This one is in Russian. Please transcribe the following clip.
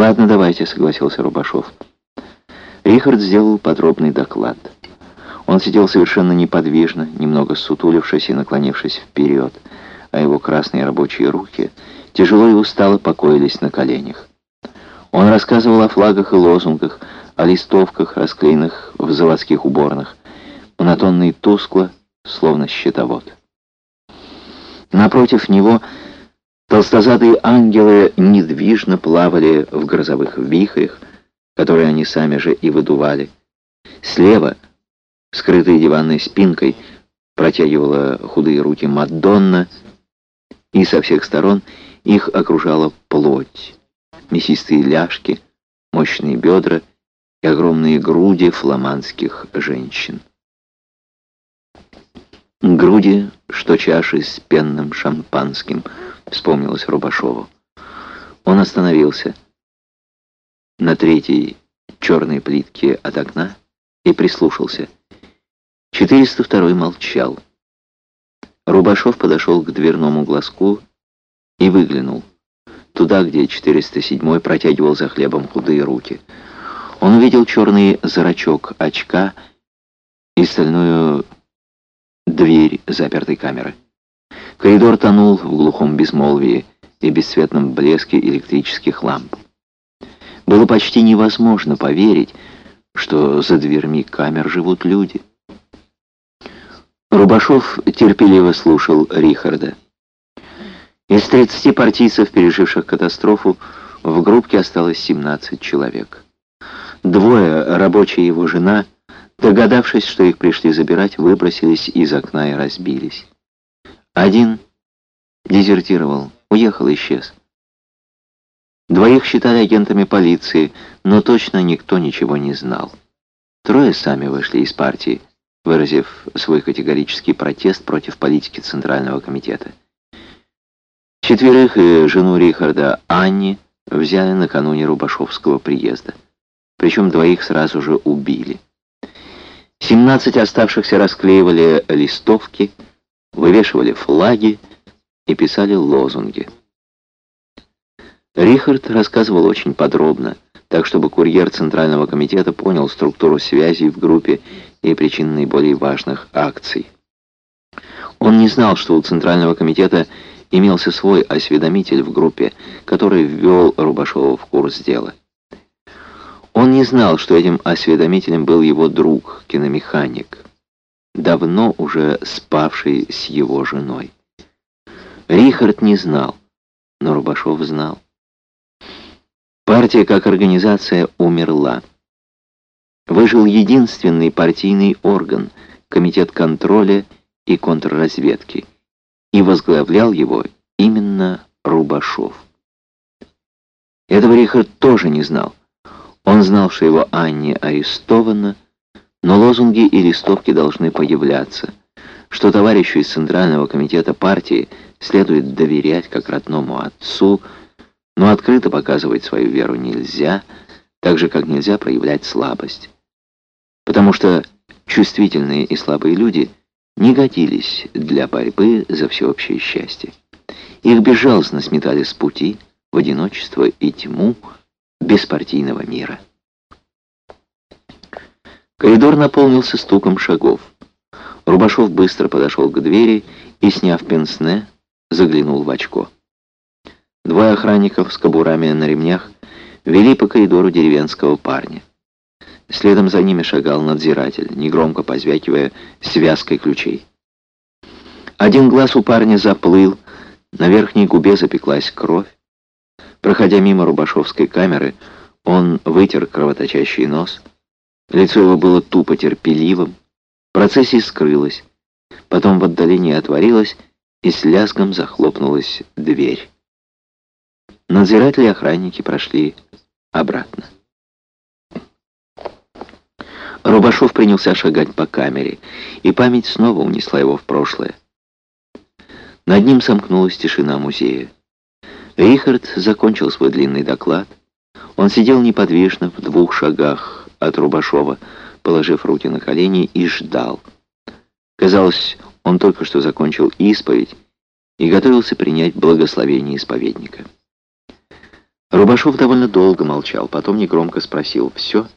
«Ладно, давайте», — согласился Рубашов. Рихард сделал подробный доклад. Он сидел совершенно неподвижно, немного сутулившись и наклонившись вперед, а его красные рабочие руки тяжело и устало покоились на коленях. Он рассказывал о флагах и лозунгах, о листовках, расклеенных в заводских уборных, монотонно и тускло, словно щитовод. Напротив него толстозадые ангелы недвижно плавали в грозовых вихрях, которые они сами же и выдували. Слева, скрытой диванной спинкой, протягивала худые руки Мадонна, и со всех сторон их окружала плоть, мясистые ляжки, мощные бедра и огромные груди фламандских женщин. Груди, что чаши с пенным шампанским, вспомнилось Рубашову. Он остановился на третьей черной плитке от окна и прислушался. 402 молчал. Рубашов подошел к дверному глазку и выглянул. Туда, где 407 протягивал за хлебом худые руки. Он увидел черный зрачок очка и стальную дверь запертой камеры. Коридор тонул в глухом безмолвии и бесцветном блеске электрических ламп. Было почти невозможно поверить, что за дверьми камер живут люди. Рубашов терпеливо слушал Рихарда. Из 30 партийцев, переживших катастрофу, в группке осталось 17 человек. Двое, рабочие его жена, Догадавшись, что их пришли забирать, выбросились из окна и разбились. Один дезертировал, уехал, и исчез. Двоих считали агентами полиции, но точно никто ничего не знал. Трое сами вышли из партии, выразив свой категорический протест против политики Центрального комитета. Четверых и жену Рихарда Анни взяли накануне Рубашовского приезда. Причем двоих сразу же убили. Семнадцать оставшихся расклеивали листовки, вывешивали флаги и писали лозунги. Рихард рассказывал очень подробно, так чтобы курьер Центрального комитета понял структуру связей в группе и причины наиболее важных акций. Он не знал, что у Центрального комитета имелся свой осведомитель в группе, который ввел Рубашова в курс дела. Он не знал, что этим осведомителем был его друг, киномеханик, давно уже спавший с его женой. Рихард не знал, но Рубашов знал. Партия как организация умерла. Выжил единственный партийный орган, Комитет контроля и контрразведки, и возглавлял его именно Рубашов. Этого Рихард тоже не знал. Он знал, что его Анни арестована, но лозунги и листовки должны появляться, что товарищу из Центрального комитета партии следует доверять как родному отцу, но открыто показывать свою веру нельзя, так же, как нельзя проявлять слабость. Потому что чувствительные и слабые люди не годились для борьбы за всеобщее счастье. Их безжалостно сметали с пути в одиночество и тьму, беспартийного мира. Коридор наполнился стуком шагов. Рубашов быстро подошел к двери и, сняв пенсне, заглянул в очко. Двое охранников с кобурами на ремнях вели по коридору деревенского парня. Следом за ними шагал надзиратель, негромко позвякивая связкой ключей. Один глаз у парня заплыл, на верхней губе запеклась кровь. Проходя мимо Рубашовской камеры, он вытер кровоточащий нос. Лицо его было тупо терпеливым. Процессия скрылась. Потом в отдалении отворилась, и с лязгом захлопнулась дверь. Надзиратели и охранники прошли обратно. Рубашов принялся шагать по камере, и память снова унесла его в прошлое. Над ним сомкнулась тишина музея. Рихард закончил свой длинный доклад. Он сидел неподвижно в двух шагах от Рубашова, положив руки на колени, и ждал. Казалось, он только что закончил исповедь и готовился принять благословение исповедника. Рубашов довольно долго молчал, потом негромко спросил «Все?»